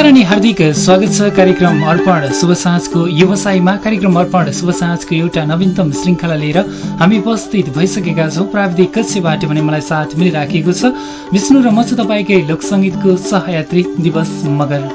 नमस्कार अनि हार्दिक स्वागत छ कार्यक्रम अर्पण शुभ साँझको व्यवसायमा। कार्यक्रम अर्पण शुभ साँझको एउटा नवीनतम श्रृङ्खला लिएर हामी उपस्थित भइसकेका छौँ। प्राविधिक कक्षबाट भने मलाई साथ मिलिराखेको छ विष्णु र म चाहिँ तपाईँकै लोकसङ्गीतको सहयात्री दिवस मगर।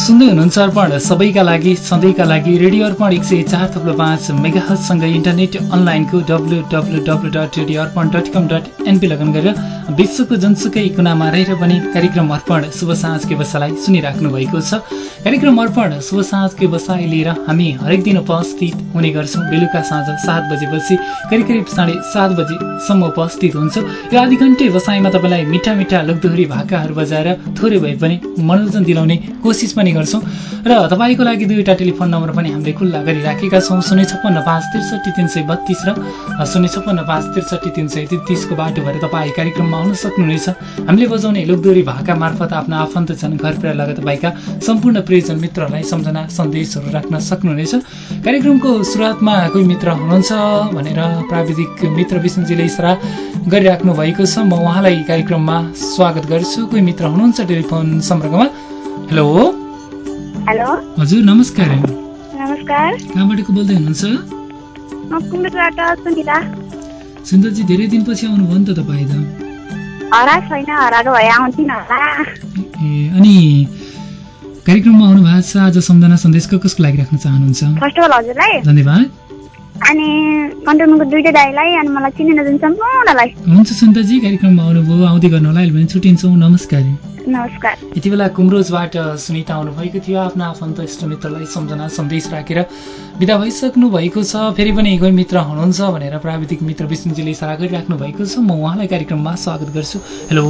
सुन्दै हुनुहुन्छ अर्पण। सबैका लागि सधैँका लागि रेडियो अर्पण एक सय चार थप्लो पाँच मेगाहजसँग इन्टरनेट अनलाइनको W W W dot radio Arpan dot com dot NP लगन गरेर विश्वको जुनसुकै कुनामा रहेर पनि कार्यक्रम अर्पण शुभ साँझ व्यवसायलाई सुनिराख्नु भएको छ। कार्यक्रम अर्पण शुभ साँझ व्यवसाय लिएर हामी हरेक दिन उपस्थित हुने गर्छौँ। बेलुका साँझ सात बजेपछि करिब करिब साढे सात बजीसम्म उपस्थित हुन्छौँ। यो आधी घन्टे व्यवसायमा तपाईँलाई मिठा मिठा लोकदोहोरी भाकाहरू बजाएर थोरै भए पनि मनोरञ्जन दिलाउने कोसिस पनि गर्छौँ। र तपाईँको लागि दुईवटा टेलिफोन नम्बर पनि हामीले खुल्ला गरिराखेका छौँ। शून्य छप्पन्न पाँच त्रिसठी तिन सय बत्तिस र शून्य छप्पन्न पाँच त्रिसठी तिन सय तेत्तिसको बाटो भएर तपाईँ कार्यक्रममा आउन सक्नुहुनेछ। हामीले बजाउने लोकदोरी भाका मार्फत आफ्नो आफन्तजन घर पुरा लगायत तपाईँका सम्पूर्ण प्रियजन मित्रहरूलाई सम्झना सन्देशहरू राख्न सक्नुहुनेछ। कार्यक्रमको सुरुवातमा कोही मित्र हुनुहुन्छ भनेर प्राविधिक मित्र विष्णुजीले इसारा गरिराख्नु भएको छ। म उहाँलाई कार्यक्रममा स्वागत गर्छु। कोही मित्र हुनुहुन्छ टेलिफोन सम्पर्कमा? हेलो? हेलो? हजुर नमस्कार। नमस्कार। कहाँबाट बोल्दै हुनुहुन्छ? सुन्दरजी धेरै दिनपछि आउनुभयो नि त तपाईँ त। हरा छैन हराएको भए आउँथिन होला। ए अनि कार्यक्रममा आउनु भएको छ आज सम्झना सन्देश कसको लागि राख्न चाहनुहुन्छ? फर्स्ट अफ अल हजुरलाई। धन्यवाद। अनि कन्ट्रोलको दुइटै दाईलाई अनि मलाई चिनेन जुन सम्पूर्णलाई हुन्छ सुन्दरजी कार्यक्रममा आउनुभयो आउँदै गर्नु होला अहिले भने छुट्टिन्छौँ नमस्कार। नमस्कार। यति बेला कुमरोजबाट सुनिता आउनुभएको थियो आफ्नो आफन्त इष्टमित्रलाई सम्झना सन्देश राखेर विदा भइसक्नु भएको छ। फेरि पनि कोही मित्र हुनुहुन्छ भनेर प्राविधिक मित्र विष्णुजीले इसारा गरिराख्नु भएको छ। म उहाँलाई कार्यक्रममा स्वागत गर्छु। हेलो।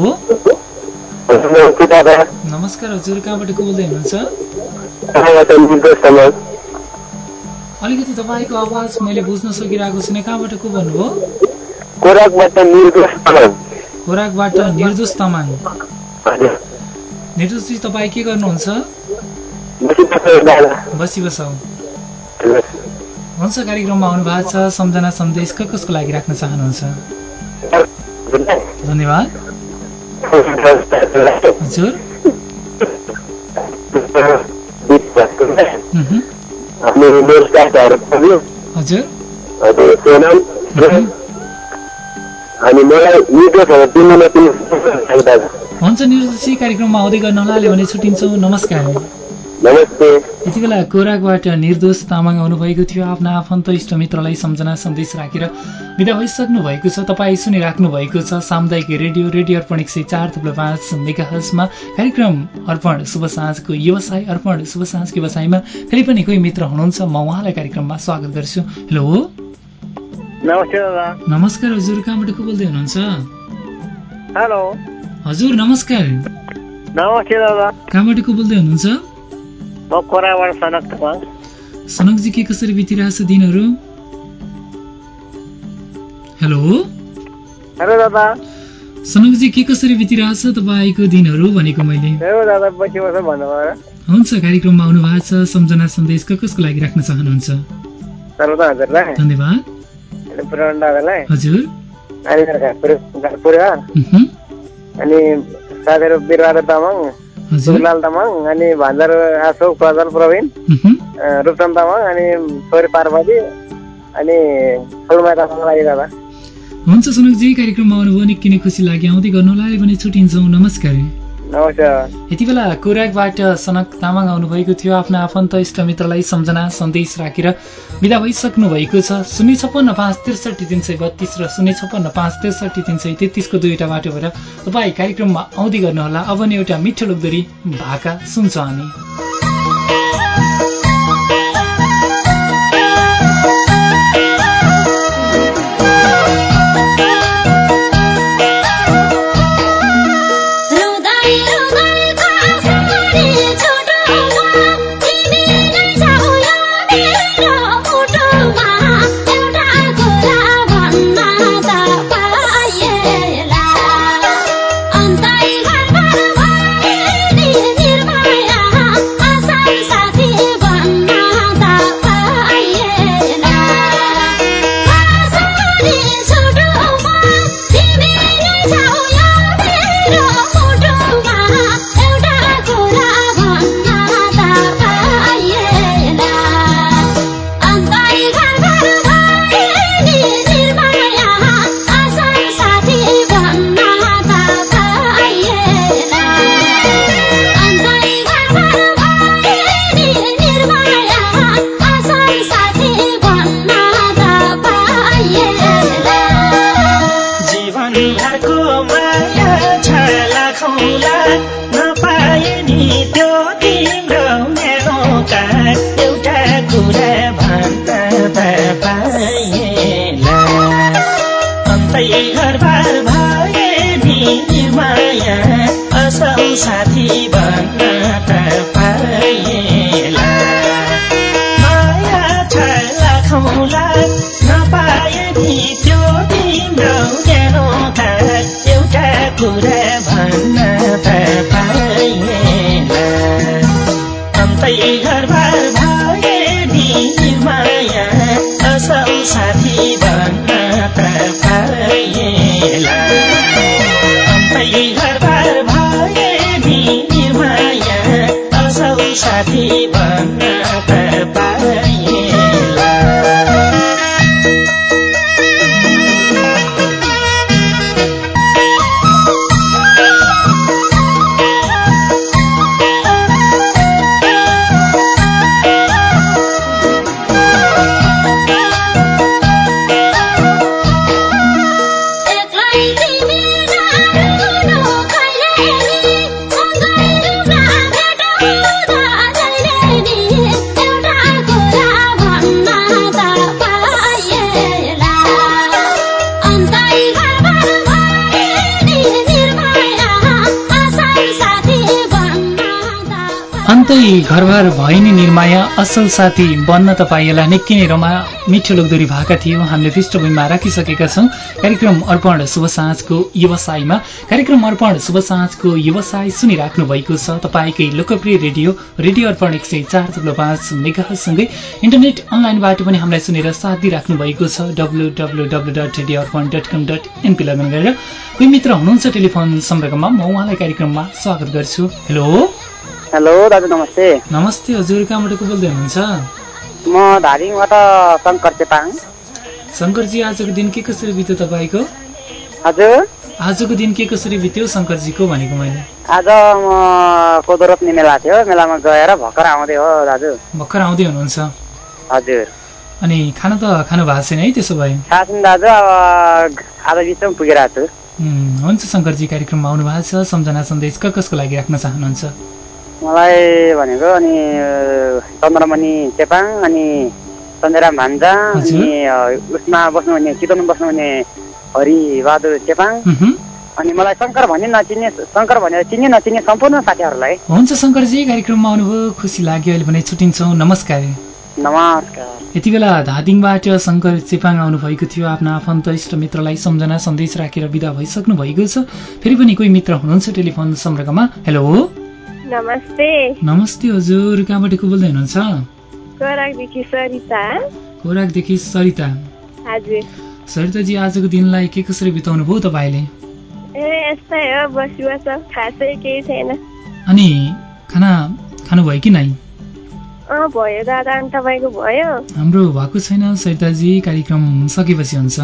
नमस्कार हजुर कहाँबाट को बोल्दै हुनुहुन्छ? अलिकति तपाईँको आवाज मैले बुझ्न सकिरहेको छुइनँ कहाँबाट को भन्नुभयो खोराकबाट निर्दोष तामाङ निर्दोषजी तपाईँ के गर्नुहुन्छ? बसी बसाउ हुन्छ कार्यक्रममा आउनु भएको छ। सम्झना सन्देश कसको लागि राख्न चाहनुहुन्छ? धन्यवाद। हजुर। मह्म। अनि मलाई निर्देशहरू हुन्छ निर्देशी कार्यक्रममा आउँदै गर्न होला भने छुट्टिन्छौँ। नमस्कार। यति बेला कोराकबाट निर्दोष तामाङ आउनुभएको थियो। आफ्ना आफन्त इष्टमित्रलाई सम्झना सन्देश राखेर विदा भइसक्नु भएको छ। तपाईँ सुनिराख्नु भएको छ सामुदायिक रेडियो रेडियो अर्पण एक सय चार थुप्रो पाँच मेगाहजमा कार्यक्रम अर्पण शुभ साँझको व्यवसाय अर्पण शुभ साँझको व्यवसायमा फेरि पनि कोही मित्र हुनुहुन्छ। म उहाँलाई कार्यक्रममा स्वागत गर्छु। हेलो। नमस्कार हजुर कहाँबाट को बोल्दै हुनुहुन्छ? हेलो। हजुर नमस्कार। नमस्ते दादा। कहाँबाट को बोल्दै हुनुहुन्छ? म कोराबाट सनक तामाङ सनकजी के कसरी बितिरहेछ दिनहरू? हेलो? हेलो दादा। सनकजी के कसरी बितिरहेछ तपाईँको दिनहरू भनेको मैले? हुन्छ कार्यक्रममा आउनु भएको छ सम्झना सन्देश कसको लागि राख्न चाहनुहुन्छ? धन्यवाद। हजुर। अनि साथीहरू बिरबहादुर तामाङ। सुखलाल तामाङ अनि भान्जार आशोक प्रजल प्रवीण रूपचन्द तामाङ अनि छोरी पार्वती अनि फुलमा तामाङ लागि दादा हुन्छ सनकजी कार्यक्रममा आउनुभयो निकै नै खुसी लाग्यो आउँदै गर्नु होला भने छुट्टिन्छौँ। नमस्कार। यति बेला कोराकबाट सनक तामाङ आउनुभएको थियो। आफ्नो आफन्त इष्टमित्रलाई सम्झना सन्देश राखेर विदा भइसक्नु भएको छ। शून्य छप्पन्न पाँच त्रिसठी तिन सय बत्तिस र शून्य छप्पन्न पाँच त्रिसठी तिन सय तेत्तिसको दुईवटा बाटो भएर तपाईँ कार्यक्रममा आउँदै गर्नुहोला। अब नि एउटा मिठो लोकदोरी भाका सुन्छौँ हामी घरबार भए नि निर्माया असल साथी बन्न तपाईँलाई निकै नै रमा मिठो लोकदोरी भएका थियो हामीले पृष्ठभूमिमा राखिसकेका छौँ कार्यक्रम अर्पण शुभ साँझको व्यवसायमा कार्यक्रम अर्पण शुभ साँझको व्यवसाय सुनिराख्नु भएको छ। तपाईँकै लोकप्रिय रेडियो रेडियो अर्पण एक सय चार थप्लो पाँच मेगासँगै इन्टरनेट अनलाइनबाट पनि हामीलाई सुनेर साथ दिइराख्नु भएको छ। W W W dot radio Arpan dot com dot NP लगन गरेर। कोही मित्र हुनुहुन्छ टेलिफोन सम्पर्कमा? म उहाँलाई कार्यक्रममा स्वागत गर्छु। हेलो। हेलो दाजु नमस्ते। नमस्ते हजुर कहाँबाट को बोल्दै हुनुहुन्छ? म धादिङबाट शङ्कर चेपाङ। शङ्करजी आजको दिन के कसरी बित्यो तपाईँको? हजुर। आजको दिन के कसरी बित्यो शङ्करजीको भनेको मैले। आज म कोदो रोप्ने मेला थियो मेलामा गएर भर्खर आउँदै हो दाजु। भर्खर आउँदै हुनुहुन्छ। हजुर। अनि खाना त खानु भएको छैन है त्यसो भए? दाजु अब आज बिचमा पुगेर छु। हुन्छ शङ्करजी कार्यक्रममा आउनु भएको छ सम्झना सन्देश कसको लागि राख्न चाहनुहुन्छ? मलाई भनेको अनि चन्द्रमणि चेपाङ अनि सञ्जयराम भान्जा। अनि उसमा बस्नुहुने चितवनमा बस्नुहुने हरिबहादुर चेपाङ अनि मलाई शङ्कर भन्ने नचिन्ने शङ्कर भनेर चिन्ने नचिन्ने सम्पूर्ण साथीहरूलाई। हुन्छ शङ्करजी कार्यक्रममा आउनुभयो खुसी लाग्यो अहिले भने छुट्टिन्छौँ। नमस्कार। नमस्कार। यति बेला धादिङबाट शङ्कर चेपाङ आउनुभएको थियो। आफ्ना आफन्त इष्ट मित्रलाई सम्झना सन्देश राखेर विदा भइसक्नु भएको छ। फेरि पनि कोही मित्र हुनुहुन्छ टेलिफोन सम्पर्कमा। हेलो। नमस्ते। नमस्ते हजुर कहाँबाट को बोल्दै हुनुहुन्छ? गराकदेखि सरिता। खोराकदेखि सरिता। हजुर। सरिताजी आजको दिनलाई के कसरी बिताउनु भयो तपाईँले? ए यस्तै हो बसी बस खासै केही छैन। अनि खाना खानुभयो कि नै भयो दादा अनि तपाईँको भयो? हाम्रो भएको छैन सरिताजी कार्यक्रम सकेपछि हुन्छ।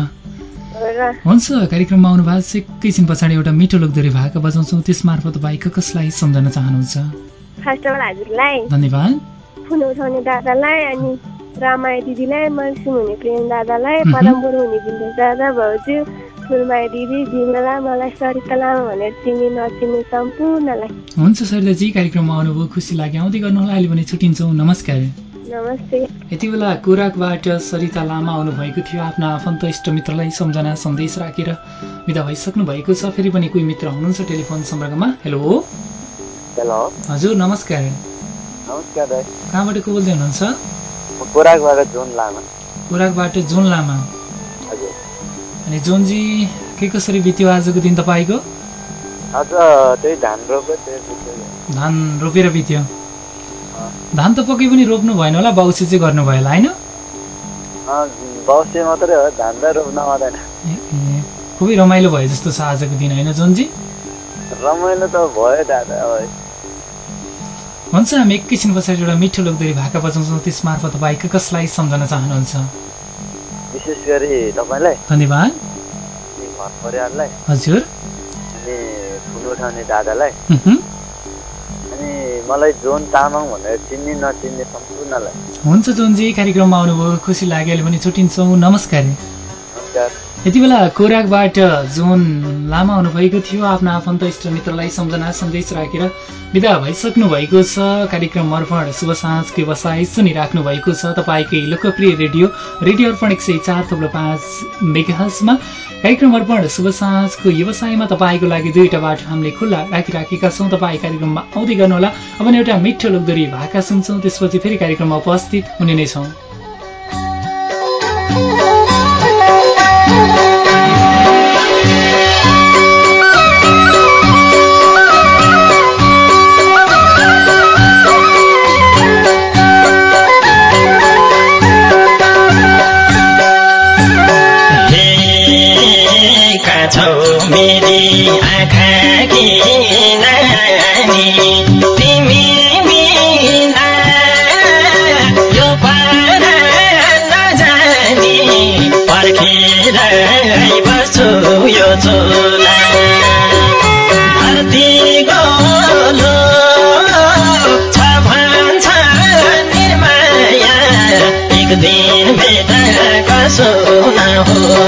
हुन्छ कार्यक्रममा आउनु भएको छ एकैछिन पछाडि एउटा मिठो लोकदोरी भाका बजाउँछौँ। त्यस मार्फत तपाईँ कसलाई सम्झन चाहनुहुन्छ? धन्यवाद। फोन उठाउने दादालाई अनि रामाया दिदीलाई मलसिङ हुने प्रेम दादालाई मह्म। पदमपुर हुने बिन्दु दादा भाउजू फुलमाया दिदी बिमला मलाई सरिता लामा भनेर चिन्ने नचिन्ने सम्पूर्णलाई। हुन्छ सरिताजी कार्यक्रममा आउनुभयो। खुसी लाग्यो। आउँदै गर्नुहोला। अहिले भने छुट्टिन्छौँ। नमस्कार। यति बेला कोराकबाट सरिता लामा आउनुभएको थियो। आफ्ना आफन्त इष्ट मित्रलाई सम्झना सन्देश राखेर विदा भइसक्नु भएको छ। फेरि पनि कोही मित्र हुनुहुन्छ टेलिफोन सम्पर्कमा? हेलो हेलो हजुर नमस्कार। नमस्कार दाइ कहाँबाट को बोल्दै हुनुहुन्छ? कोराकबाट जुन लामा। कोराकबाट जोन लामा। हजुर। अनि जोनजी के कसरी बित्यो आजको दिन तपाईँको? आज त्यही धान धान रोपेर बित्यो। धान त पक्कै पनि रोप्नु भएन होला बाउसे चाहिँ गर्नुभयो होला होइन? बौसे मात्रै हो धान त रोप्न आउँदैन। ए, ए, खुबै रमाइलो भयो जस्तो छ आजको दिन होइन जोनजी? रमाइलो त भयो दादा हुन्छ हामी एकैछिन पछाडि एउटा मिठो लोकदोरी भाका बजाउँछौँ त्यस मार्फत तपाईँ कसलाई सम्झन चाहनुहुन्छ? विशेष गरी तपाईँलाई धन्यवाद। घर परिवारलाई हजुर। अनि फोन उठाउने दादालाई मलाई जोन तामाङ भनेर चिन्ने नचिन्ने सम्पूर्णलाई। हुन्छ जोनजी कार्यक्रममा आउनुभयो। खुसी लाग्यो अहिले पनि छुट्टिन्छौँ। नमस्कार। नमस्कार। यति बेला कोराकबाट जोन लामा आउनुभएको थियो। आफ्ना आफन्त इष्ट मित्रलाई सम्झना सन्देश राखेर विदा भइसक्नु भएको छ। कार्यक्रम अर्पण शुभ साँझको व्यवसाय सुनिराख्नु भएको छ। तपाईँकै लोकप्रिय रेडियो रेडियो अर्पण एक सय चार थप्लो पाँच मेगाहजमा। कार्यक्रम अर्पण शुभ साँझको व्यवसायमा तपाईँको लागि दुईवटा बाटो हामीले खुल्ला राखिराखेका छौँ। तपाईँ कार्यक्रममा आउँदै गर्नुहोला। अब एउटा मिठो लोकदोरी भाका सुन्छौँ। त्यसपछि फेरि कार्यक्रममा उपस्थित हुने नै छौँ। दिन भेट कसो आँखा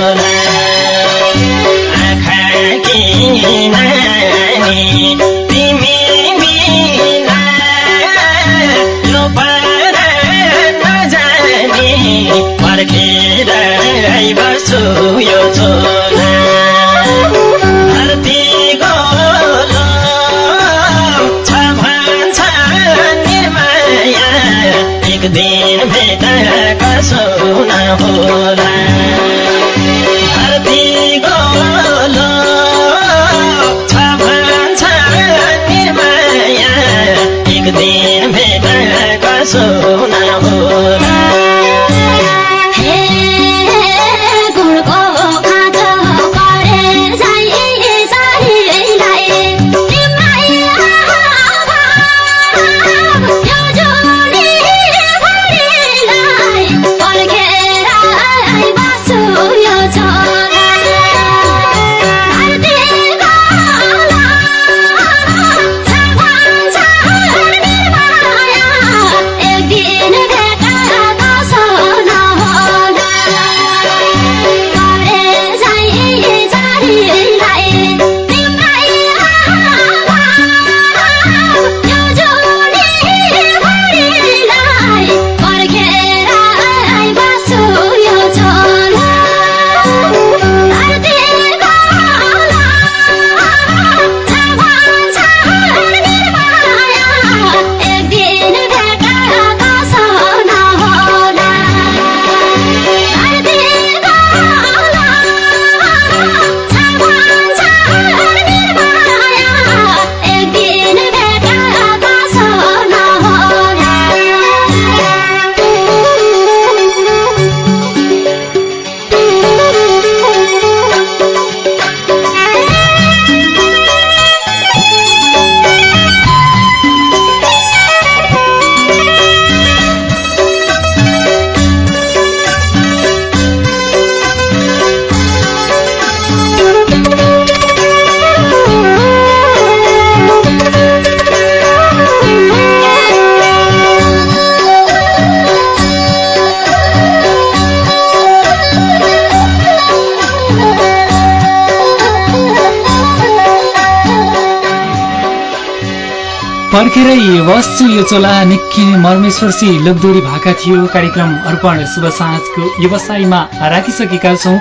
पर्खेरै बस्छु यो चोला निक्की मर्मेश्वरसी लोकदोरी भाका थियो। कार्यक्रम अर्पण शुभ साँझको व्यवसायमा राखिसकेका छौँ।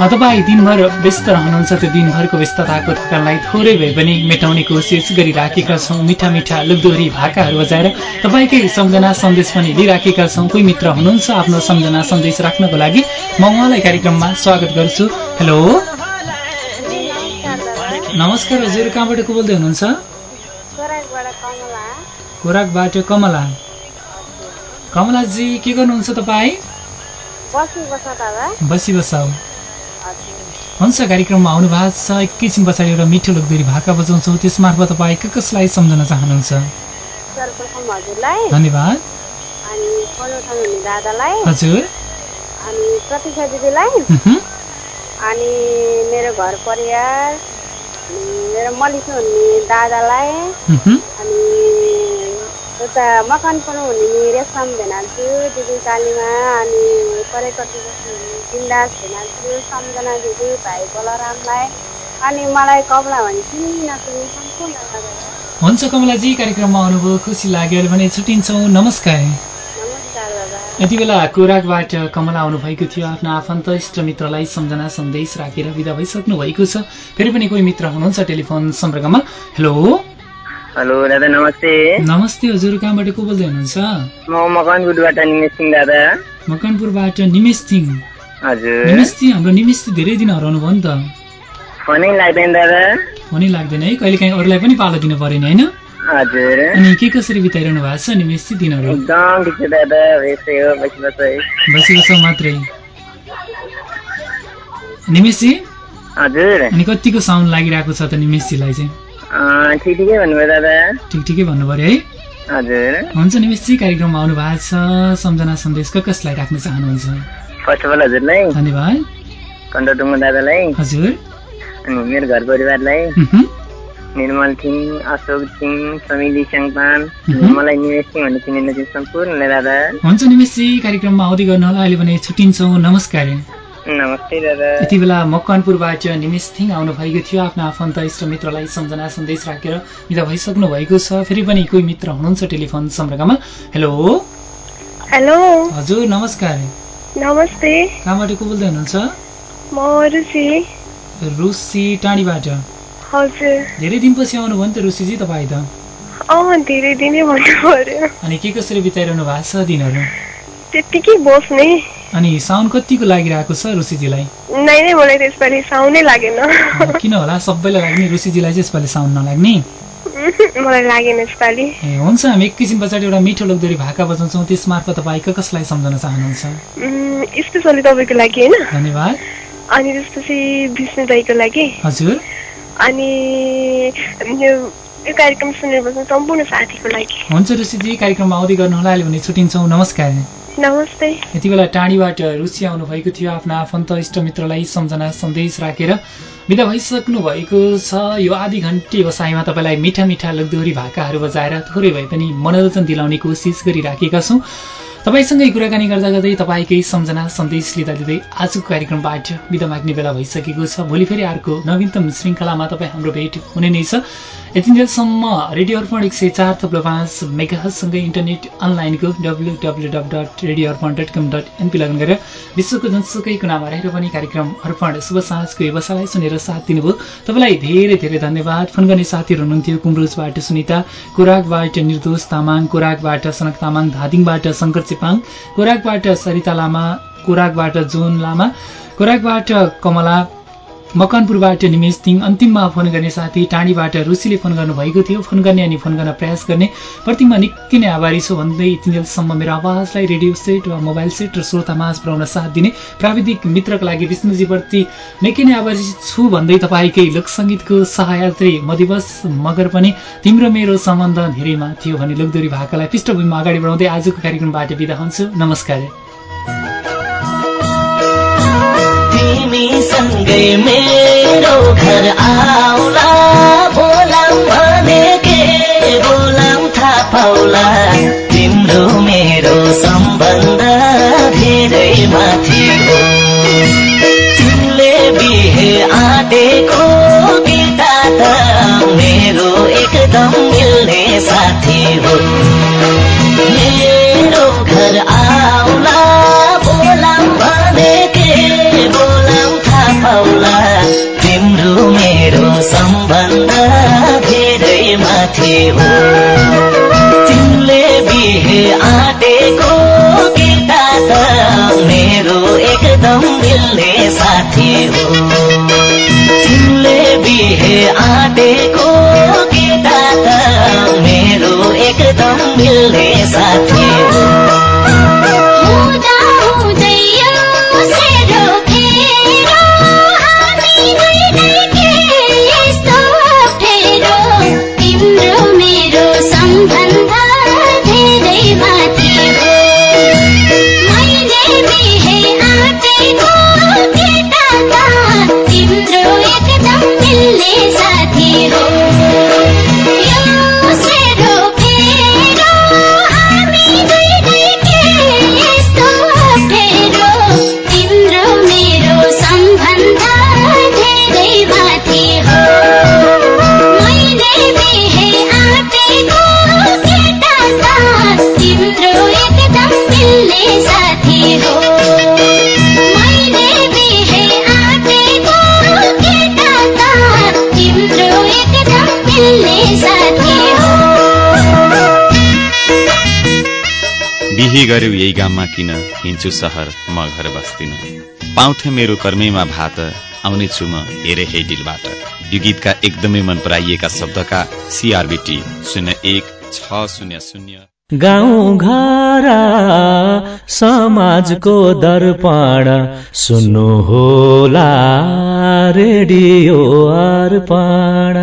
तपाईँ दिनभर व्यस्त रहनुहुन्छ त्यो दिनभरको व्यस्तताको थकानलाई थोरै भए पनि मेटाउने कोसिस गरिराखेका छौँ। मिठा मिठा लोकदोरी भाकाहरू बजाएर तपाईँकै सम्झना सन्देश पनि लिइराखेका छौँ। कोही मित्र हुनुहुन्छ आफ्नो सम्झना सन्देश राख्नको लागि म उहाँलाई कार्यक्रममा स्वागत गर्छु। हेलो। नमस्कार। हजुर कहाँबाट को बोल्दै हुनुहुन्छ? खोराकबाट कमला। कमलाजी के गर्नुहुन्छ तपाईँ? बसी बसाउ। हुन्छ कार्यक्रममा आउनु भएको छ। एकैछिन पछाडि एउटा मिठो लोकदोरी भाका बजाउँछौँ। त्यस मार्फत तपाईँ क कसलाई सम्झन चाहनुहुन्छ? धन्यवाद। अनि पढ्नु हुने दादालाई। हजुर। अनि प्रतीक्षा दिदीलाई। उहुँ, अनि मेरो घर परिवार मेरो मलिस हुने दादालाई। अनि उता मकनपुर हुने रेशम भेनाजु दिदी कालीमा अनि परेपट्टि बस्नुहुने बिन्दास भेनाजु सम्झना दिदी भाइ बलरामलाई अनि मलाई कपडा भने चिनी नचिनी सम्पूर्ण दादालाई हुन्छ कमलाजी कार्यक्रममा आउनुभयो खुसी लाग्यो अहिले भने छुट्टिन्छौँ। नमस्कार। यति बेला कोराकबाट कमला आउनुभएको थियो। आफ्नो आफन्त इष्ट मित्रलाई सम्झना सन्देश राखेर विदा भइसक्नु भएको छ। फेरि पनि कोही मित्र हुनुहुन्छ टेलिफोन सम्पर्कमा। हेलो। हेलो दादा नमस्ते। नमस्ते हजुर कहाँबाट को बोल्दै हुनुहुन्छ? म मकनगुटबाट निमेश सिंह दादा। मकनपुरबाट निमेश सिंह हजुर। निमेश सिंह हाम्रो निमेश धेरै दिन हराउनु भयो नि त। फोनै लाग्दैन दादा। हुनै लाग्दैन है कहिले काहीँ अरूलाई पनि पालो दिनु परेन होइन? हजुर। अनि के कसरी बिताइरहनु भएको छ निमेश दिनहरू? एकदम ठिक छ दादा। यस्तै हो बसी बसै बसी बस मात्रै। निमेशजी? हजुर। अनि कतिको साउन्ड लागिरहेको छ त निमेशजीलाई चाहिँ? ठिक ठिकै भन्नुभयो दादा। ठिक ठिकै भन्नु पऱ्यो है। हजुर। हुन्छ निमेशजी कार्यक्रममा आउनु भएको छ। सम्झना सन्देश कसलाई राख्न चाहनुहुन्छ? फर्स्ट अफ अल हजुरलाई। धन्यवाद। कण्डटुङ्गो दादालाई। हजुर। अनि मेरो घर परिवारलाई। निर्मल सिंह अशोक सिंह समिली स्याङपान। मलाई निवेश सिंह भन्ने चिनिने सम्पूर्णलाई दादा। हुन्छ निमेशजी कार्यक्रममा आउँदै गर्नु होला अहिले भने छुट्टिन्छौँ। नमस्कार। यति बेला मकवानपुरबाट निमेश थिङ आउनु भएको थियो आफ्नो आफन्त इष्ट मित्रलाई सम्झना सन्देश राखेर विदा भइसक्नु भएको छ। फेरि पनि कोही मित्र हुनुहुन्छ टेलिफोन सम्पर्कमा हेलो हेलो हजुर नमस्कार। नमस्ते। कहाँबाट को बोल्दै हुनुहुन्छ? म रुचि रुसी टाढीबाट। हजुर। धेरै दिनपछि आउनुभयो नि त रुसीजी तपाईँ त। अँ धेरै दिनै भन्नु पर्यो। अनि के कसरी बिताइरहनु भएको छ दिनहरू? त्यत्तिकै बस्ने। अनि साउन्ड कतिको लागिरहेको छ रुचिजीलाई नै नै मलाई त्यसपालि साउन्डै लागेन। किन होला? सबैलाई लाग्ने रुचिजीलाई चाहिँ यसपालि साउन्ड नलाग्ने। मलाई लागेन यसपालि। ए हुन्छ हामी एकैछिन पछाडि एउटा मिठो लोकदोरी भाका बजाउँछौँ। त्यसमार्फत तपाईँ कसलाई सम्झन चाहनुहुन्छ? स्पेसली तपाईँको लागि होइन? धन्यवाद। अनि त्यसपछि विष्णु दाईको लागि। हजुर। अनि यो कार्यक्रम सुनेर बस्नु सम्पूर्ण साथीको लागि। हुन्छ ऋषिजी कार्यक्रममा आउँदै गर्नुहोला। अहिले भने छुट्टिन्छौँ। नमस्कार। नमस्ते। यति बेला टाढीबाट रुचि आउनु भएको थियो आफ्ना आफन्त इष्टमित्रलाई सम्झना सन्देश राखेर विदा भइसक्नु भएको छ। यो आधी घन्टे बसाइमा तपाईँलाई मिठा मिठा लोकदोहोरी भाकाहरू बजाएर थोरै भए पनि मनोरञ्जन दिलाउने कोसिस गरिराखेका छौँ। तपाईँसँगै कुराकानी गर्दा गर्दै तपाईँकै सम्झना सन्देश लिँदा लिँदै आजको कार्यक्रमबाट बिदा माग्ने बेला भइसकेको छ। भोलि फेरि अर्को नवीनतम श्रृङ्खलामा तपाईँ हाम्रो भेट हुने नै छ। यतिन्जेलसम्म रेडियो अर्पण एक सय चार थप्लो पाँच मेगासँगै इन्टरनेट अनलाइनको W W W dot radio Arpan dot com dot NP लगन गरेर विश्वको जुनसुकै कुनामा रहेर पनि कार्यक्रम अर्पण शुभ साँझको व्यवसायलाई सुनेर साथ दिनुभयो। तपाईँलाई धेरै धेरै धन्यवाद। फोन गर्ने साथीहरू हुनुहुन्थ्यो कुम्रोजबाट सुनिता कोराकबाट निर्दोष तामाङ कोराकबाट सनक तामाङ धादिङबाट शङ्कर चेपाङ कोराकबाट सरिता लामा कोराकबाट जोन लामा कोराकबाट कमला मकनपुरबाट निमेश तिङ अन्तिममा फोन गर्ने साथी टाढीबाट रुसीले फोन गर्नुभएको थियो। फोन गर्ने अनि फोन गर्न प्रयास गर्ने। प्रतिमा निकै नै आभारी छु भन्दै तिनीहरूसम्म मेरो आवाजलाई रेडियो सेट वा मोबाइल सेट र श्रोतामाझ पुर्याउन साथ दिने प्राविधिक मित्रको लागि विष्णुजीप्रति निकै नै आभारी छु भन्दै तपाईँकै लोकसङ्गीतको सहयात्री म दिवस मगर पनि तिम्रो मेरो सम्बन्ध धेरैमा थियो भने लोकदोरी भाकालाई पृष्ठभूमिमा अगाडि बढाउँदै आजको कार्यक्रमबाट बिदा हुन्छु। नमस्कार। तिमीसँगै मेरो घर आउला। बोलाम भने के? बोलाम थाहा पाउला तिम्रो मेरो सम्बन्ध धेरै माथि हो। तिमीले बिहे आँटेको बिता त मेरो एकदम मिल्ने साथी हो। मेरो हो तिमीले बिहे आँटेको केटा त मेरो एकदम मिल्ने साथी हो। तिमीले बिहे आँटेको केटा त मेरो एकदम मिल्ने साथी हो। बिहे गर्यो यही गाममा किन? हिँड्छु सहर म घर बस्दिन। पाउँथे मेरो कर्मैमा भात आउने छु म हेरे हे डिलबाट यो गीतका एकदमै मन पराइएका शब्दका सिआरबिटी शून्य एक छ शून्य शून्य। गाउँ घर समाजको दर्पण सुन्नु होला रेडियो अर्पण।